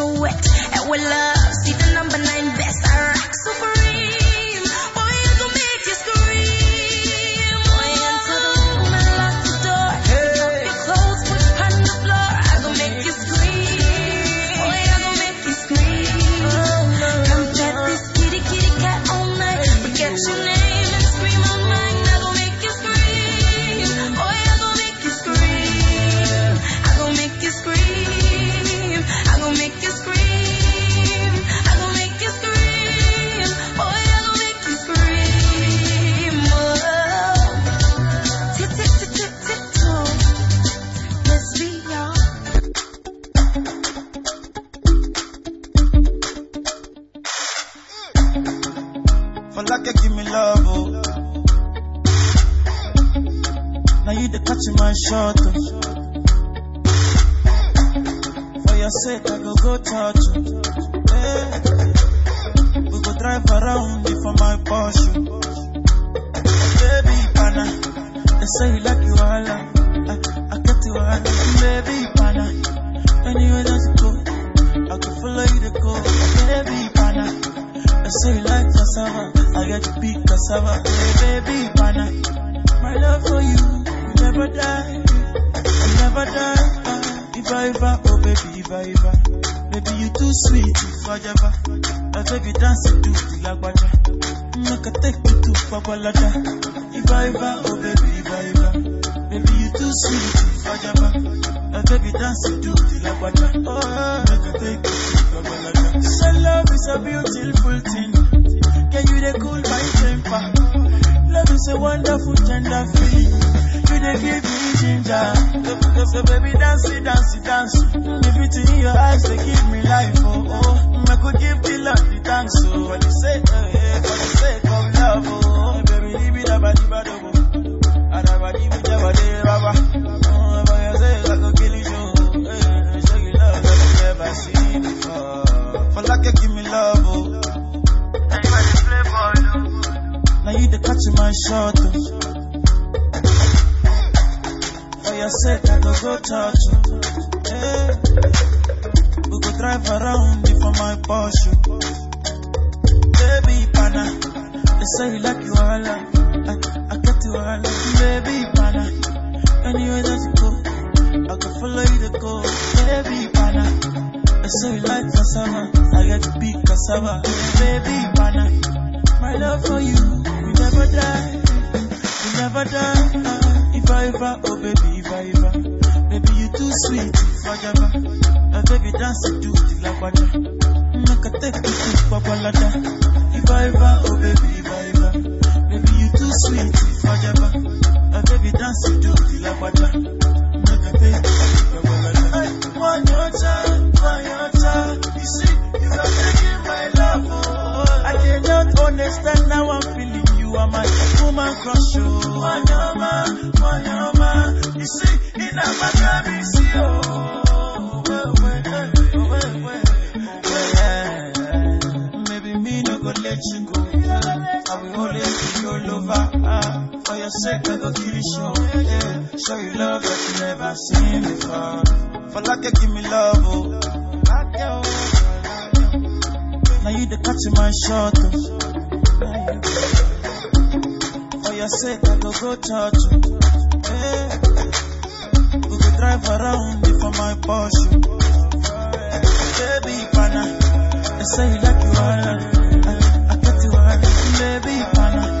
so wet. And we love, say you like you all. I, I get you all. Baby, pana. Anywhere that you go, I can follow you to go. Baby, pana. I say you like cassava, I get to big cassava. Baby, pana. My love for you will never die, will never die. Ah, If I oh baby, if I ever, baby you too sweet, if I ever, my baby dance to the lagwaja. Make I take you to Babalada. Ever, oh baby, ever, baby you too sweet, I ever, baby dance to the lagwaja. Oh, make I take you Babalada. So love is a beautiful thing. Can you they cool my temper? Love is a wonderful tender feeling. You they give me ginger. So, so, so baby dance it, dance it, dance it. If it in your eyes, they give me life. Oh, oh. I could give the love the thanks. Oh, for the sake, oh, yeah, for the kill you. Like you are the you I go go touch you. Yeah. We go drive around for my Porsche. Baby, pana. They say you like you. I, I you. Baby, pana. Anywhere that you go, I can follow you to go. Baby, pana. They say you like cassava. I get to big cassava. Baby, pana. My love for you will never die. Will never die. If I ever, oh baby, if I ever. Baby, you too sweet, if I ever. Uh, baby, dance to the lagwaja. Make a take you to Babalada. If I ever, oh baby, too sweet, ever. Uh, baby, dance to the lagwaja. Make a. Hey, one your time, one your time. You see, you are taking my love. Oh, I cannot understand now I'm feeling you are my woman crush. Oh, Wanyama, Wanyama. You see, in a Maccabi, sake, I go show. Yeah. Show you love that you never seen before. For like you give me love, oh. Now you the catch my shot, oh. For your sake, I go go touch you. Yeah. We go drive around for my Porsche. Baby, pana. They say you like you are. I, I get you all. Baby, pana.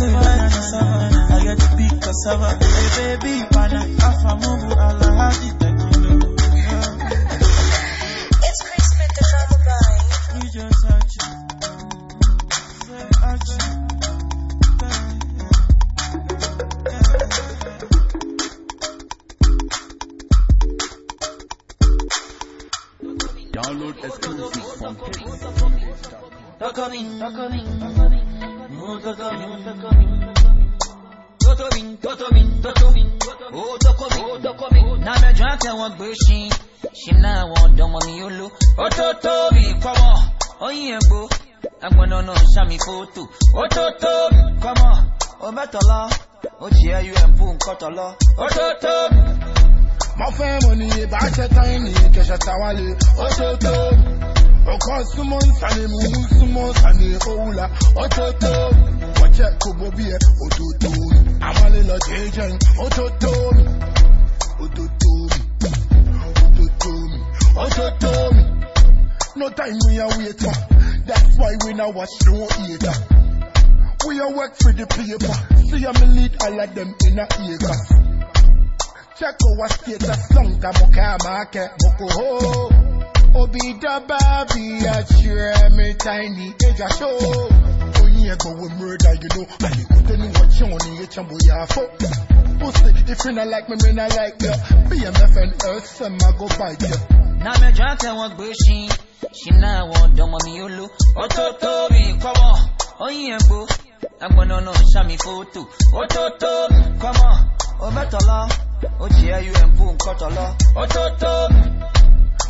I get to big cassava. Hey, baby, pana. Afa mubu ala Mo fẹ́ mo ní ibà ṣe tán ní kẹ̀ṣẹ̀ táwálé ó tó tó. Ọkọ súnmọ́ nsàlẹ̀ mú súnmọ́ nsàlẹ̀ òwúlà tó. Wọ́jẹ́ kò bó bí ẹ tó. Àmàlẹ́ lọ. Ó tó tó. Ó tó tó. No time we are waiting. That's why we now watch no either. We are work for the paper. See I'm lead all of them in a acres. Check our status long time okay moko ho. Obi da baby a chere me tiny age a show. Oyin egbo we murder you know. Ali ko tenu watch on ye chambo ya fo. Pussy, if you not like me, me not like you. BMF and some I go bite you. Na me drunk and one bushing, she na one dumb on you look. Oh totomi, come on, oh yeah boo. I'm gonna know shami photo. Oh come on, betala, oh cheer you and boom kotala. Oh totomi.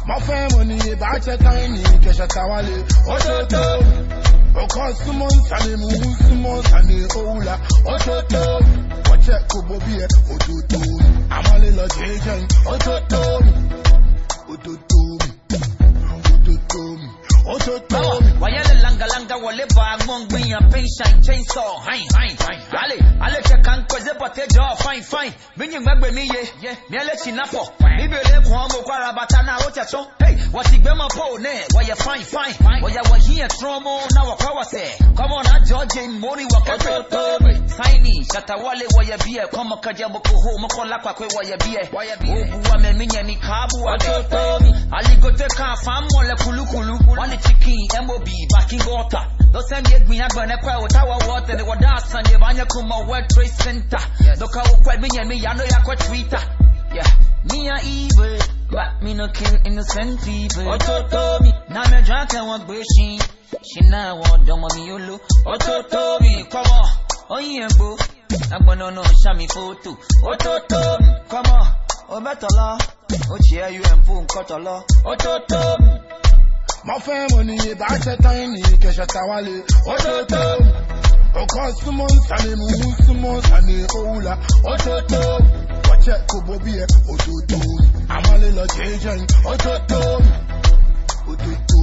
Mo fẹ́ mo ní ibà ṣe tán ní kẹ̀ṣẹ̀ táwálé ó tó ngong bin ya pain shine chainsaw hein hein hein. Ale ale che kan ko ze pote jo fine fine. Binyin gbagbe mi ye mi ele chinafo bibele ko mo kwara bata na o techo hey what igbe mo po ne wa ye fine fine. Wa ya wa here tromo na wa kwa wase come on mori wa ka to to tiny shata wale wa ye bie come ka je mo ko ho mo ko la kwa kwe wa ye bie obu wa me minya ni kabu wa to to aligote ka fam mo le kulukulu wani chicken mob backing water do send ye gbin agbọn ẹkọ ẹwọ táwa water. Ni ni ìbáyẹ kò mọ world trade center. Òkú ẹbí yẹn mi yànnà yà kọ twitter yeah. me a evil but me no kill innocent people. Ọtọtọ mi. Na akẹwọn gbé ṣin ṣe náà wọn dọmọ mi. yóò lo ọtọtọ mi kọmọ oyin ẹgbó agbọnọ náà ṣàmì fótó ọtọtọ mi. ọbẹtọlọ ó ṣe ẹ un fún nkọtọlọ ọtọtọ mi. Mo fẹ́ mo ní ibà tán ní kẹ̀ṣẹ̀ táwálé ó tó tó. Ọkọ súnmọ́ nsàlẹ̀ mú súnmọ́ nsàlẹ̀ òwúlà ó tó tó. Wọ́jẹ́ kò bó bí ẹ tó. Àmàlẹ́ lọ tó tó. Ó tó tó.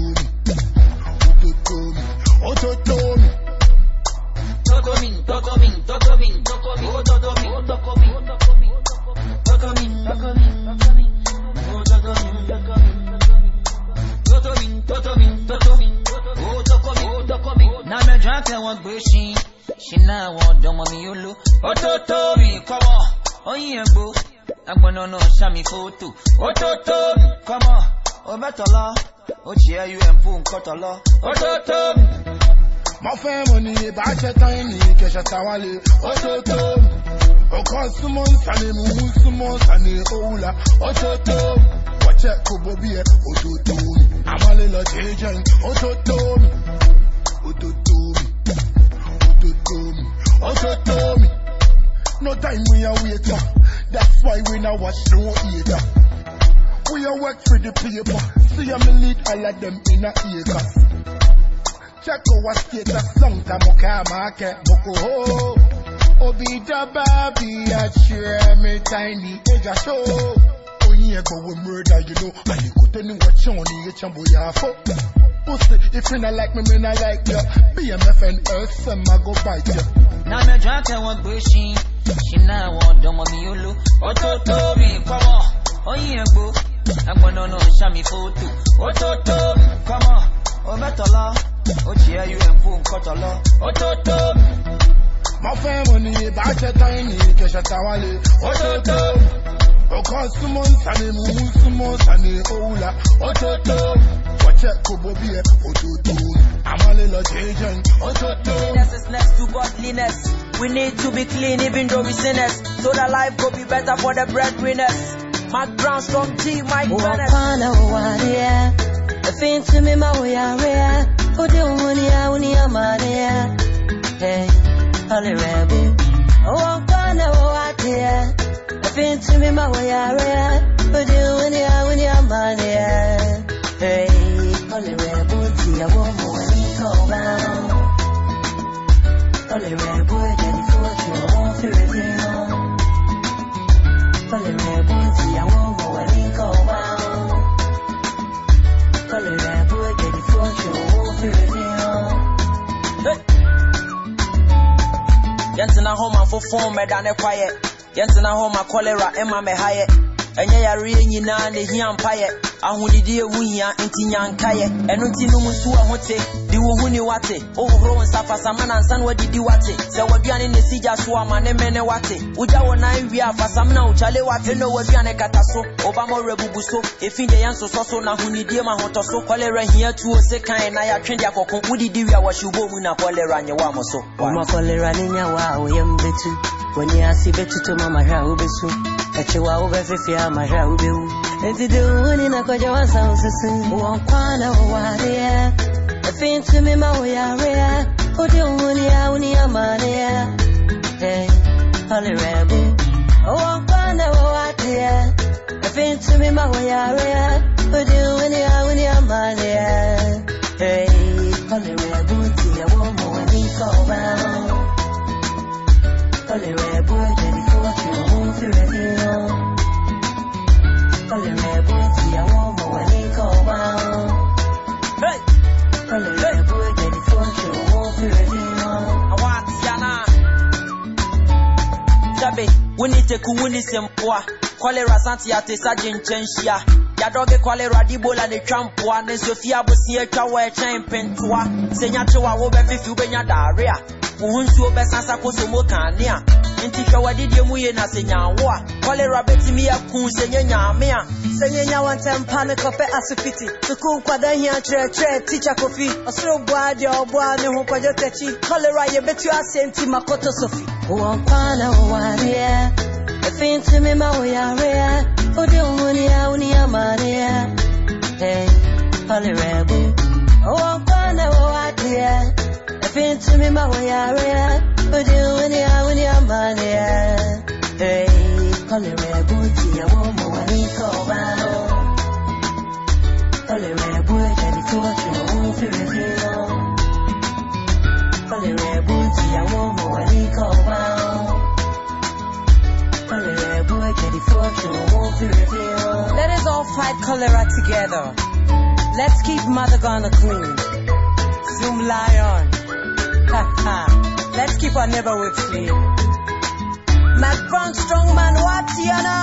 Ó tó tó. Yolo. Oh totomi, come on, oh yeah boo. I'm gonna know shami photo. Oh totomi, come on, oh betala, oh cheer you and boom kotala. Oh totomi. Mo fẹ́ mo ní ibà ṣe tán ní kẹ̀ṣẹ̀ táwálé ó tó tó. Ọkọ súnmọ́ nsàlẹ̀ mú mú súnmọ́ nsàlẹ̀ òwúlà ó tó tó. Wọ́jẹ́ kò bó bí ẹ ó tó tó. Àmàlẹ́ lọ jẹ́jẹ́ ó tó tó. Ó tó tó. Ó tó tó. No time we are waiting. That's why we now watch no either. We are work for the paper. See I'm lead all of them in a acres. Check our status long time okay market moko ho. Da baby a chere me tiny age a show. Oyin egbo we murder you know. Ali ko tenu watch on ya fo. Pussy, if you not like me, me not like you. BMF and Earth, some I go bite you. Na me drunk and one bushing, she na one dumb on me yolo. Ototo mi, come on, oyin egbo. Agbọnọ náà ṣàmì fótó. Ototo mi, come on, ṣe ẹ un fún nkọ́tọ̀lọ́. Ototo mi. Mo fẹ́ mo ní ibà ṣe tán ní kẹ̀ṣẹ̀ táwálé tó tó. Ọkọ súnmọ́ nsàlẹ̀ mú súnmọ́ nsàlẹ̀ òwúlà ó tó check ko bobi e ododo amale lo is next to godliness. We need to be clean even though we're sinners. So that life could be better for the breadwinners. Mark Brown strong G Mike oh, Bennett Opana Owaria Efin to me ma wo yare Ode umuni ya uni amare Hey Holy Rebel. Oh Opana Owaria Efin to me ma wo yare Ode umuni ya uni amare Hey. Yɛntena hɔ ma fofoɔ mmɛda ne kwayɛ yɛntena hɔ ma cholera ɛma mɛhayɛ ɛnyɛ yareɛ nyinaa mpayɛ ahodidi ewu hia nti nyankayɛ ɛno nti nso de wo hu ni wate. Wohohoro wo nsa fasama na nsa na wadidi wate. Sɛ waduane ne si so ama ne mene wate. Wogya wɔ nan wie a fasam na wokyale wate na waduane kata so. Obama werɛ bubu so. Ɛfi deɛ yɛnsosɔ so na ahonidie ma ahotɔ so. Cholera hia tuo se kan na yɛatwe de akɔko wodidi wie a wɔhye wobɔ mu na cholera nyɛ wɔ mo so. Uma kolera ni nyawa uyem betu Wani asi betu to mama ra ubesu Eche wa ube fifi ama ra ubewu Uwani na koja wasa ususu Wakwana uwaria Efin to me ma uyaria Udi uwani ya uni amaria Hey, eh, holy rebel Wakwana uwaria Efin to me ma uyaria Udi uwani ya uni amaria Hey, eh, holy rebel Tia womo wani koba Holy rebel Holy rebel Tia womo wani koba Hey! Holy rebel Jadi fuki wa mufi reveal awatiana dabe woni teku woni sempoa cholera santi ate sagye nkyɛn hyia yadɔge cholera de bola ne twa mpoa ne nsofi abosi atwa wɔ ɛkyɛn mpentoa sɛ nyakyew a wobɛfifi wobɛnya daarea wo ho nsuo kosomo kanea nti hwɛ w'adedeɛ mu ye na sɛ nyawo a cholera bɛtumi aku sɛ nyɛ nyame a sɛ nyɛnya wɔ ntɛmpa ne kɔpɛ asopiti sukuu nkwada hia kyerɛkyerɛ tikya kofi ɔsoro boa deɛ ɔboa ne ho kɔdwo takyi cholera yɛbɛtu asɛ nti makɔtɔ sofi wɔnkwa na wɔwareɛ ɛfi ntumi ma woyareɛ wode wo ho ne a wo ne amaneɛ Hey, cholera bu wɔnkwa na wɔwareɛ ɛfi ntumi ma wo ho Let us all fight cholera together. Let's keep Mother Ghana clean. Zoomlion. Ha ha. Let's keep our neighborhood clean. Mac Brown Strongman Watiana.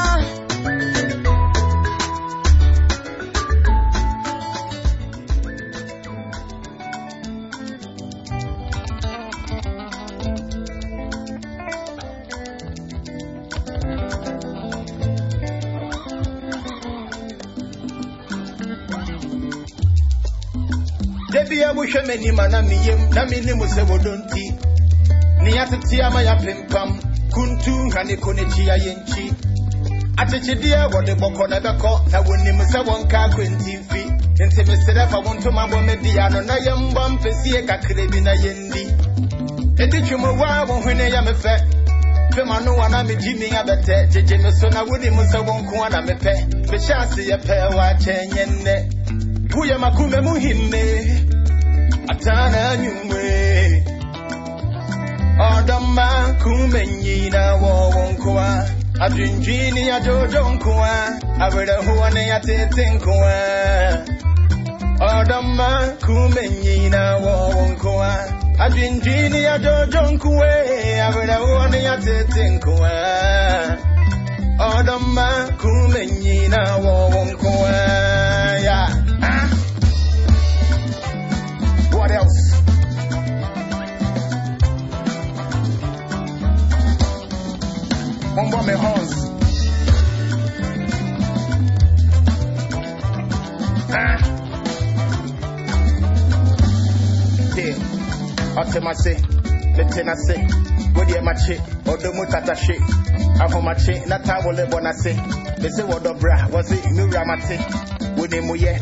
Debi ya wohwɛ m'anim a na meyam na menim sɛ wɔdɔ nti ne yɛatete ama yɛapempam kuntu ha ne ko n'akyi ayɛ nkyi akyekyedeɛ wɔde bɔkɔ na ɛbɛkɔ na wɔnim sɛ wɔnka akwanti mfi. Nti mesrɛ fa wo ntoma bɔ me dea no na yɛmbɔ mpɛsie kakra bi na yɛndi ɛdi twom wo a wo hwene yɛ me fɛ fema no wa na megye me abɛtɛ gyegye me so na wonim sɛ wo nko a na mepɛ mehyɛ ase yɛpɛ wɔ akyɛn nyɛ nnɛ woyɛ makoma mu hinne atana anwumwe ɔdɔmma kuma nyina wɔ wo nkoa adwendwini adwodwo nkoa awerɛhoɔ ne atete nkoa ɔdɔmma kuma nyina wɔ wo nkoa adwendwini adwodwo nkoa awerɛhoɔ ne atete nkoa ɔdɔmma se wode makye ɔdɔ mu tata hwe ahomakye na tawole bɔ na se mese wɔdɔ bra wɔse mewura mate wone mu yɛ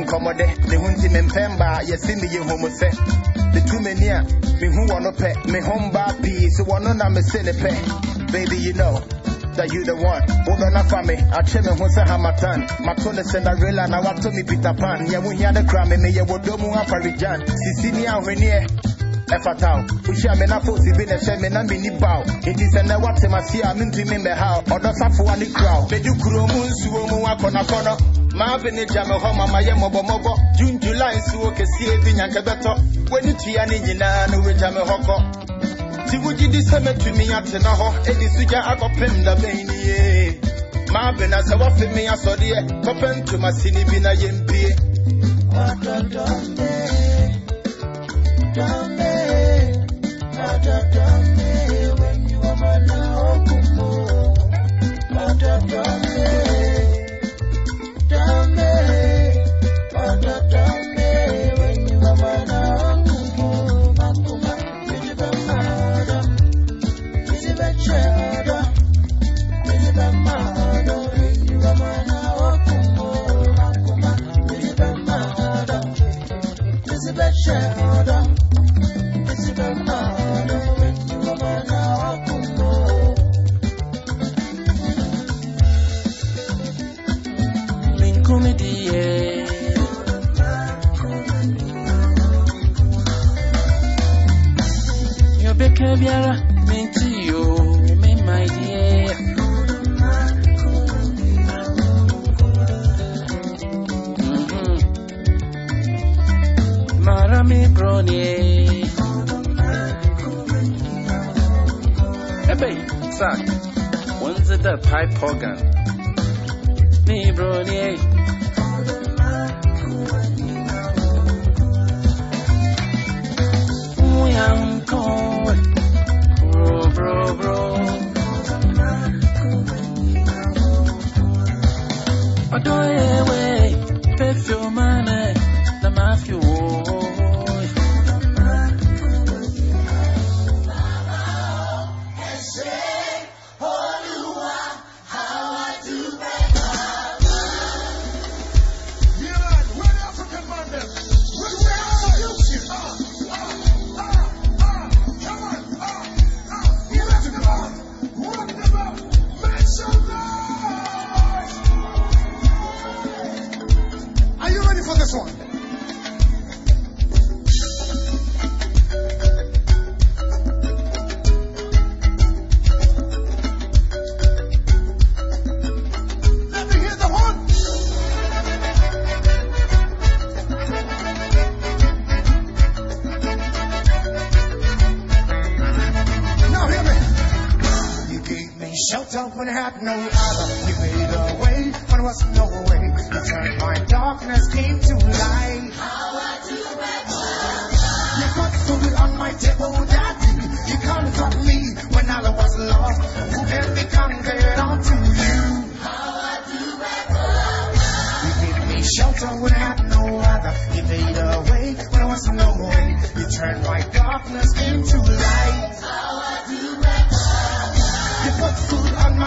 nkɔmmɔdɛ ne ho nti mempɛ mbaa yɛse meyɛ homu sɛ metu m'ani a mehu wɔ no pɛ me ho mbaa pii so wɔno na mese ne pɛ baby you know that you the one. Woman of me, I tell me who's a hamatan. Matone Cinderella, now I told me Peter Pan. Yeah, we hear the crime, me, ya would do more Parijan. Sicilia, when ye. Efatao, Usha Menafo, Sibin, and Shem, and Mini Bow. It is a never to my I'm me, how, or the Safu and the crowd. They do Kurumun, Suomu, Akona Kono. Marvin Jama Homa, my Yamobo Mobo, June, July, Sievin, and Kabeto. When you Tiani, no Jama Hoko. Ti wuji di sɛmɛ tumi atena hɔ edi sugya akɔpem da bɛn ni ye. Maa bena sɛ wafe me asɔdeɛ kɔpɛ ntoma sini bi na yɛmpie When biara menti yo me my dear Mhm. Mara me brony Ebe, Zach, when's it the pipe organ? Me brony We am going, bro, bro. Adoye, perfume, man, the when I had no other. You made a way when was no way. You turned my darkness into light. You put food on my table, Daddy. You comfort me when I was lost. Who can be conquered unto you? You gave me shelter when I had no other. You made a way when there was no way. You turned my darkness into light.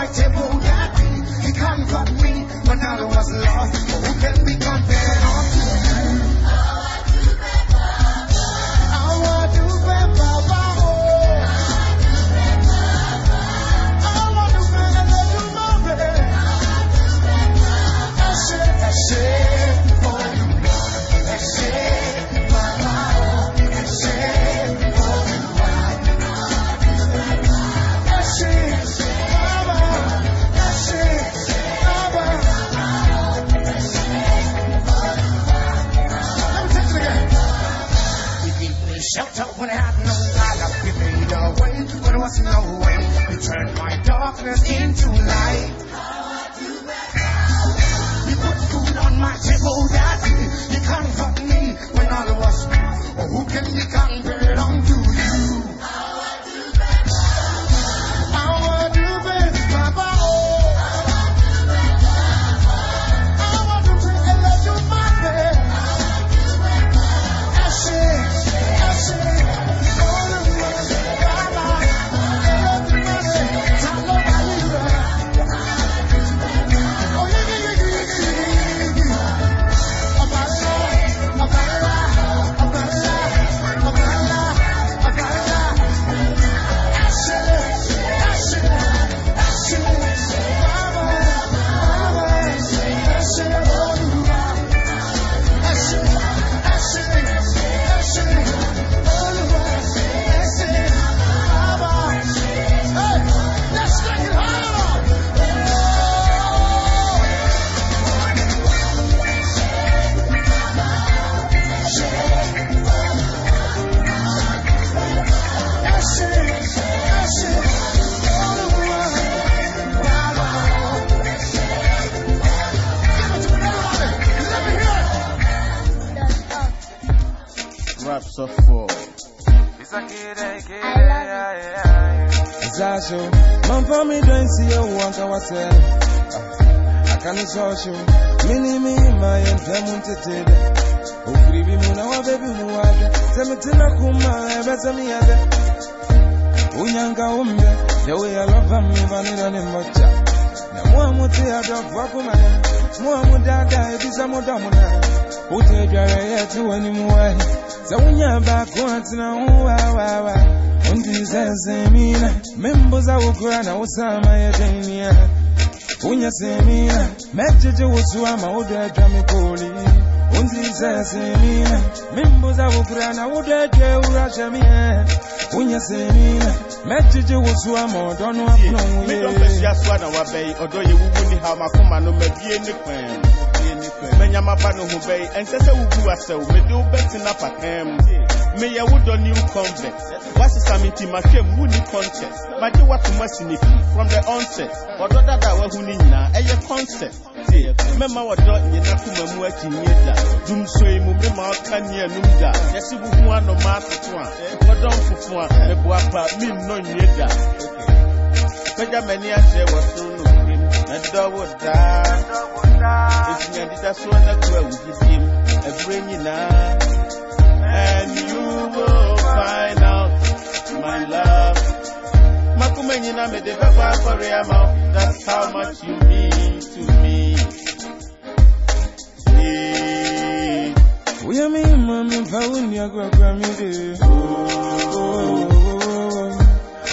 My table, Daddy. You comfort me when I was lost. But Who can be when I had no other. You made a way when there was no way. You turned my darkness into light. Suffer. Zasho, man for don't see you want. I can't you. Mini me my and temunted. Ofiri bi mu wa baby mu wa kuma ebe semi ade. Unyanga umbe, the way love me vanilla ni mocha. Na mwa muti ya dog wakuma. Mwa mudada ebisa mudamuna. Ute jare yetu wani muwahi. Sa unya ba kwa tina uwa wa wa. Undi zazemina. Membo za ukura na usama ya jainia. Unya semina. Mejeje usuwa mauda jamikoli. Undi zazemina. Membo za ukura na udeje urashamia. Unya semina. Mejeje usuwa maudono apno Me don't face ya swa na wabei, odo ye wuwu ni ha makoma no mebie ni kwen. Benyama Bano Hubei, and Sessa Uguaso, Medu Betina Pakem. May I would on new convent. What's the summit in my shame? Who need contest? From the onset, or rather that were Hunina, and your concept. Mema wa dot ni na mu aki nyeda dum so mu me ma ka da ya si bu hu a ko don fufu a e bo apa mi no nyeda pega mani a se wa so wo daa ɛfiri adeda soɔ na ko awugyidiem ɛberɛ nyinaa and you will find out my love. Makoma nyina mede bɛbɔ akɔre ama that's how much you mean to me. Yeah. Uya mi mami fa unya kwa kwa mi de. Oh.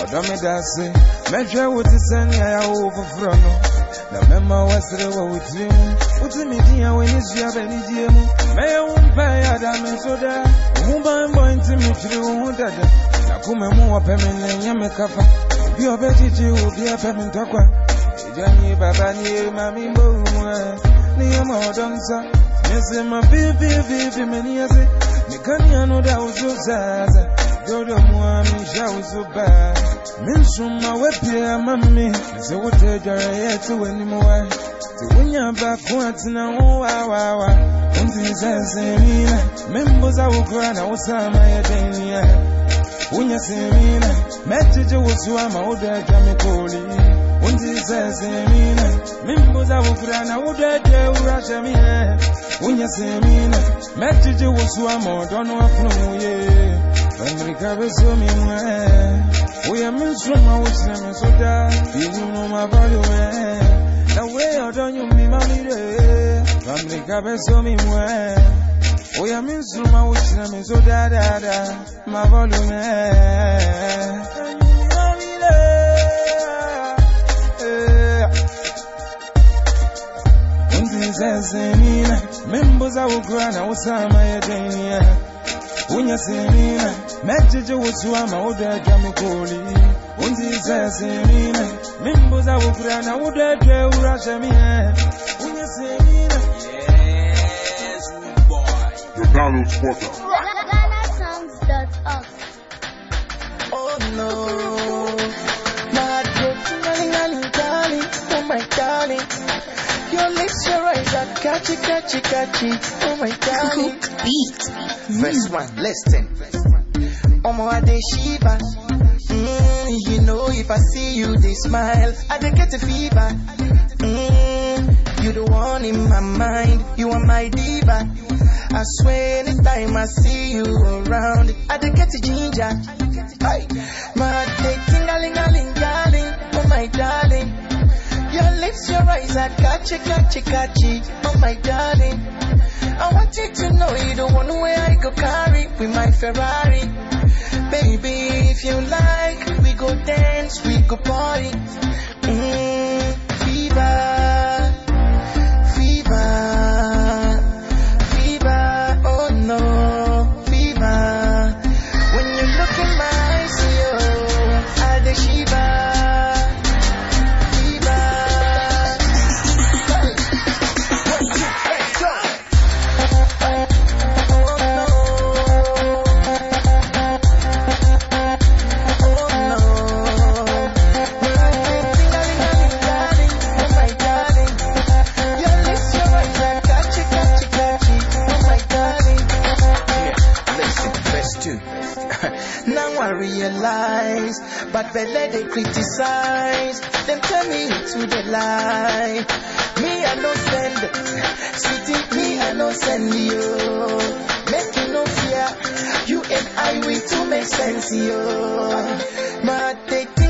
Odo mi dase, mehwe wuti sani ya wo. Na mema wasre wa wutim, wuti mi dia we ni zua be ni die mu. Me ye wo mpa ya da me soda. Hu ban boy nti mi chiri wo dada. Na kuma mu wa pe me na nya me kafa. Bi obetiti obi ape mi ntokwa. Ejani baba ni mami mbo mu. Ni ya mo donsa. Nese ma bibi bibi meni yase Nikani ano da uzo zaza Dodo muami sha uzo ba Minsuma wepi ya mami Nese wote jara yetu weni muwa Tiwunya ba kuatina uwa wa wa Unti zase mina Mimbo za na usama ya deni ya Unya semina Metije usuwa mauda jamikoli Unti zase mina Mimbo za ukura na udeje urashamia Unya semina Metije usuwa modono afunu ye Amerika beso mi mwe Uya minsuma usne mesoda Ihuno mabalu me Na we odonyo mi mamire Amerika beso mi mwe Uya minsuma usne mesoda da da Mabalu me Unzizezenina Memboza ukura na usama ya denia Unya semina Mejeje usuwa mauda jamikoli Unzizezenina Memboza ukura na udeje urashamia Unya semina Yes, boy. The download spotter. GhanaSongs.org. Oh no, catchy, catchy, catchy, oh my god. darling. Verse one, listen. Oh my day Shiva. Mm, you know if I see you, they smile. I dey get a fever. Mm, you the one in my mind. You are my diva. I swear anytime I see you around, I dey get a ginger. Ay, my day tingling, darling, oh my darling. Your lips, your eyes are catchy, catchy, catchy, oh my darling. I want you to know you the one way I go carry with my Ferrari. Baby, if you like, we go dance, we go party. Mm, fever, fever, lies. But when they criticize, them tell me to the lie. Me, I no send. sweetie, me, I no send you. Make you no fear. You and I, we two make sense, yo. My take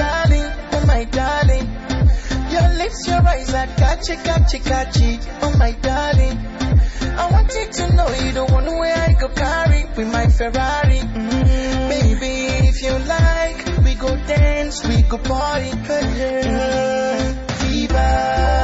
darling, oh my darling. Your lips, your eyes are catchy, catchy, catchy, oh my darling. I want you to know you the one way I go carry with my Ferrari. Mm-hmm. we could party. Fever.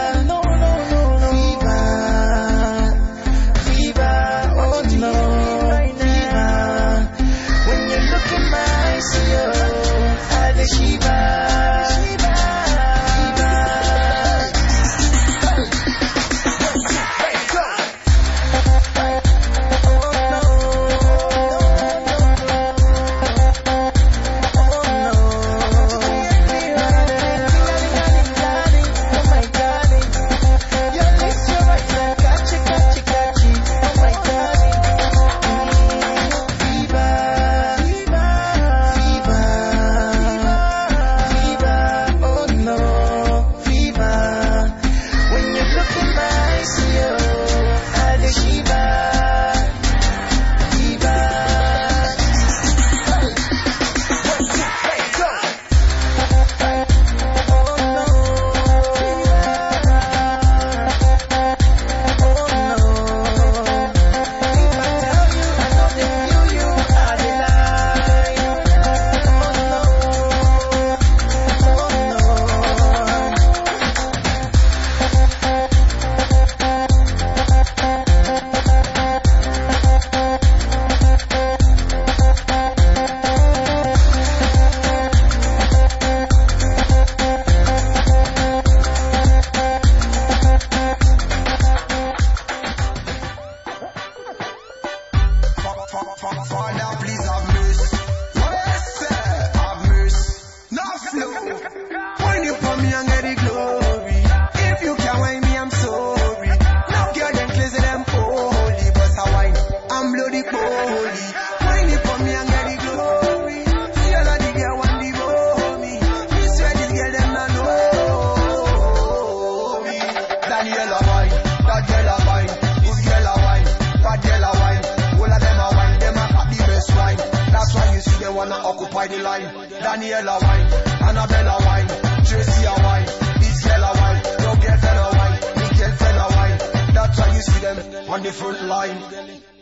the front line.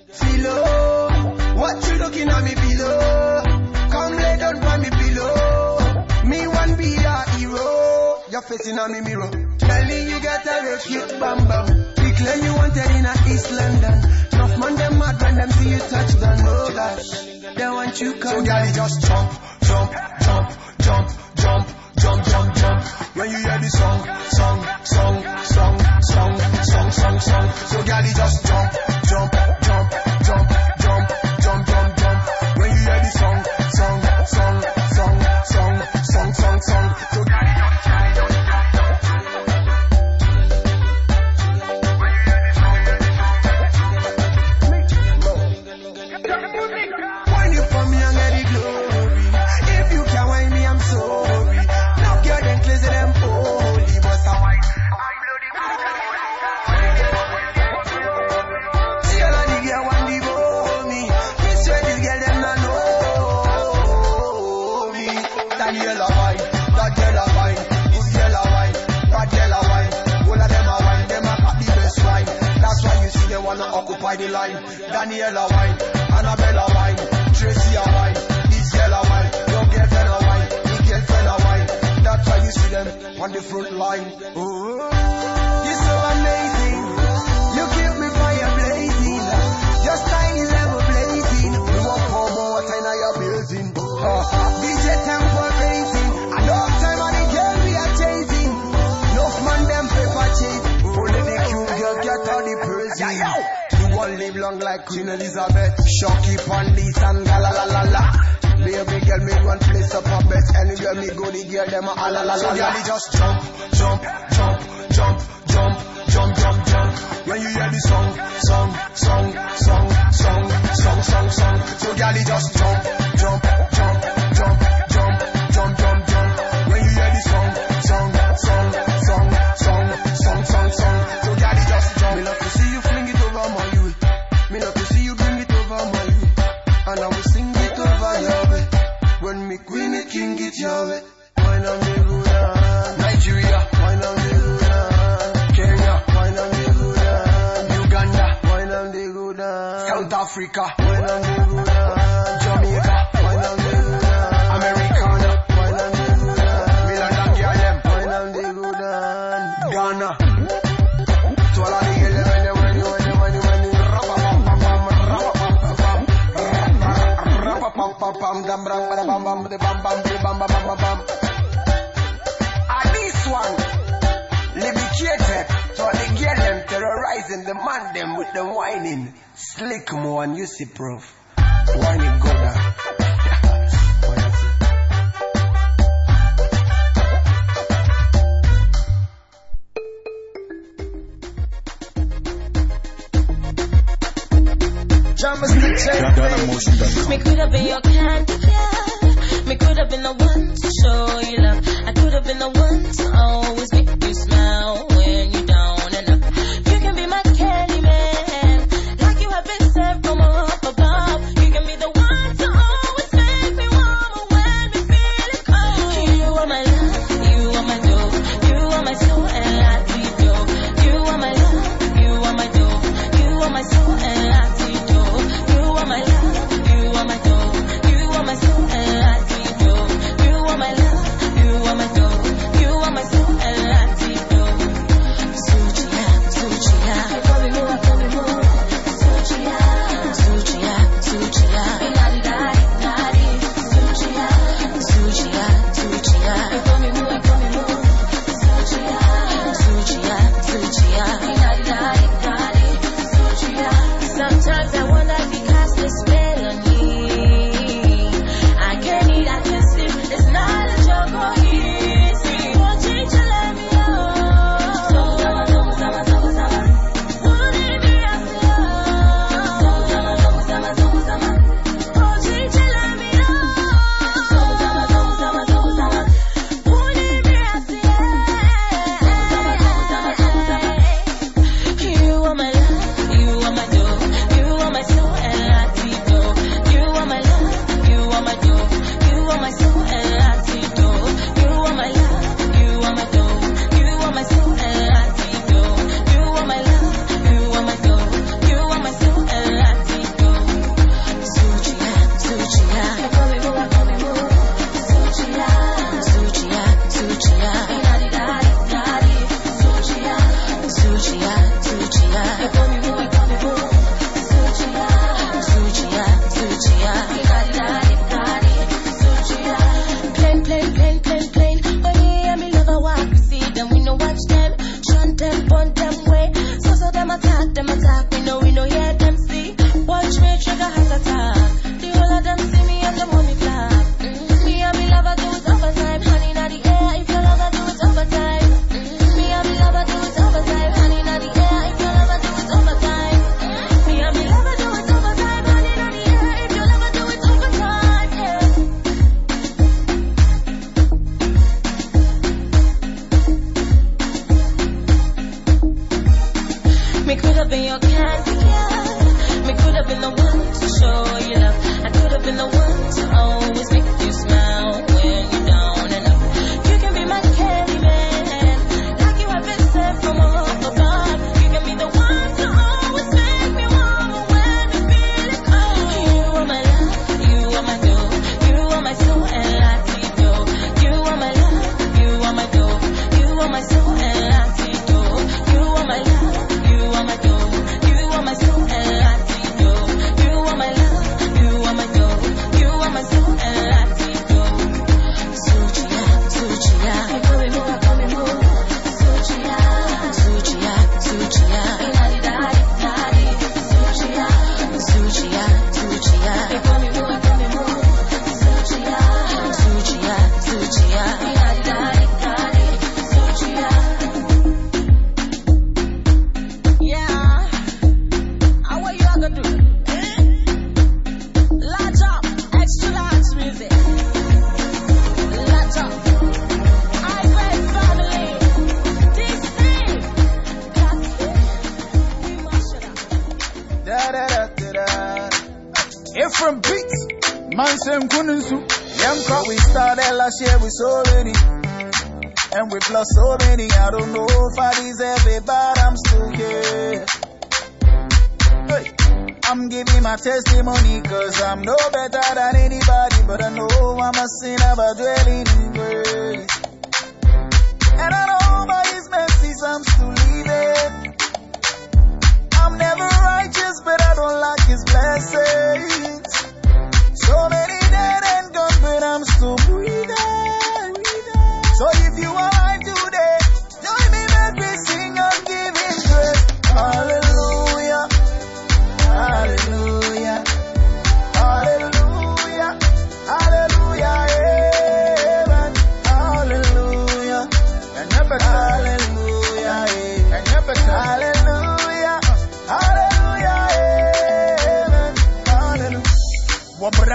Philo, oh, what you looking at me below? Come lay down by me below. Me one be a hero. Your face facing on me mirror. me you get a real cute bam bam. Declare you wanted in a East London. Enough man them mad when them see you touch down. Oh they want you come. So daddy just jump, jump, jump, jump, jump, jump, jump, jump. When you hear the song. song. Mercy, prof. Wine Goda. Me could have been your candy girl. Me could have been the one to show you love. I could have been the one to always make you smile. Say Kununsu. Yamka, we started last year with so many. And we've lost so many. I don't know if I deserve it, but I'm still here. Hey. I'm giving my testimony cause I'm no better than anybody, but I know I'm a sinner but dwelling in grace. And I know by his mercies I'm still living. I'm never righteous, but I don't lack his blessings. So many dead gone, but I'm still breathing. So if you are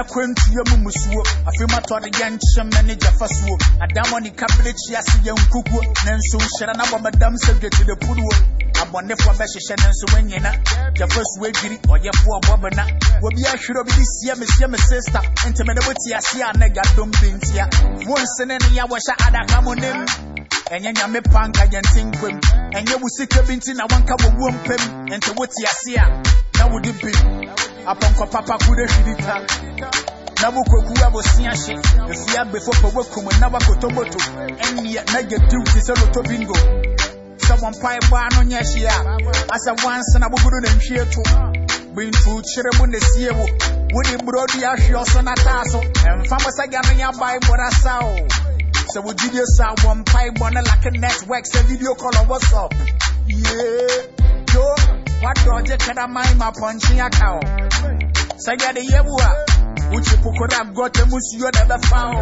wɔbrɛ kwantua mu musuo afei matɔre yɛ nkyɛ mɛ ne gyafa suo adamɔ ne kabere kyi ase yɛ nkukuo ne nso nhyira na bɔbɛdam sɛ dwetire puruo abɔnefoɔ bɛhyehyɛ ne nso wanyina gyafa suo adwiri ɔyɛfoɔ ɔbɔbena wobi ahwerɛ obi de sie me sie me sista nti mene wote ase a ne gadom de ntia wonsene ne yɛ wɔhyɛ adaka mo nim ɛnyɛ nyame pa nka yɛnte nkwam ɛnyɛ wo sika bi nti na wanka wɔwuo mpam nti wote ase a na wode bi apɔnkɔ papa kude hwiri ta na wokɔku abosea hye ɛfie agbefo pɛ woakum na wakɔtɔmoto ɛnneɛ na yɛdiw te sɛ loto bingo. Sɛ wɔ mpaebɔa no nyɛ hye a asɛ wansena boboro na nhwie to bintuu kyerɛ mu na sie wo wode borɔdu ahwe ɔso na taa so ɛmfa mo sɛ ga no yɛ baebɔra sa o sɛ wo gyidie sa wɔ mpaebɔ ne lake network sɛ video call on whatsapp. Yeah. Yo wadɔgye kadaman ma pɔnkye aka o sɛ yɛde yɛ wo a wokyi pokora gɔtɛ mu suo na ɛbɛfa o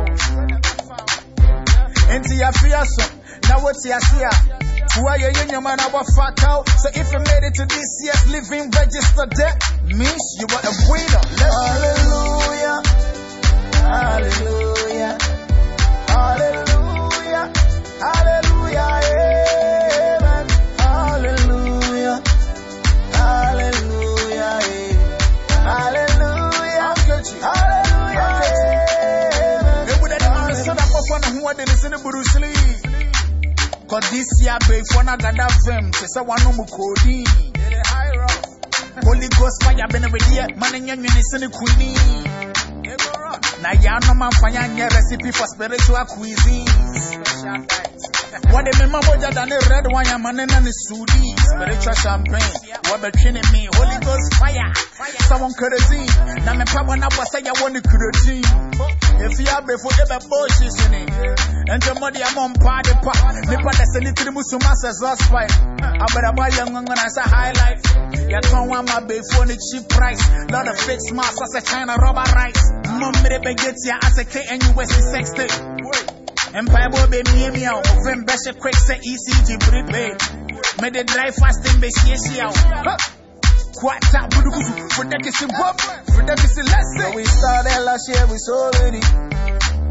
enti yɛafea so na wote ase a toa yɛyɛ nyama na wɔfa kaw so if you made it to this year's living register that means you were a winner. Hallelujah. Hallelujah. Cause this year bɛyifoɔ no agada fam te sɛ wanom koodin. Holy Ghost fire bɛ ne bɛdeɛ ma ne nyɛ nwene se ne queenie. Na yɛanom amfa yɛ anyɛ recipe for spiritual cuisines. Wɔde me ma mogya da ne red wine ama ne na ne sudi. Spiritual champagne. Wɔbɛtwe ne me. Holy Ghost fire. Sɛ wɔn kerosene. Na me pa bɔ na bɔ sɛ yɛwɔ ne creatine. Efi abefo ebe bɔɔhyi si ne. Nti mo deɛ mo mpa de pa. Nipa da sɛ ne tiri mu suma sɛ exhaust pipe. Abrabɔ yɛ ngɔngɔna sɛ high life. Yɛtɔn wɔn ama abefo ne cheap price. Lot of fake smiles asɛ China rubber rice. Mo mmiri bɛgye tia asɛ KNUS 60. Mpaebɔ bɛmie mi a ɔfɛm bɛhyɛ quick sɛ ECG prepaid. Mede dry fasting bɛhyiahyia wo. Kwata budukusu, fudakisi wop, fudakisi So lesson. we started last year with so many.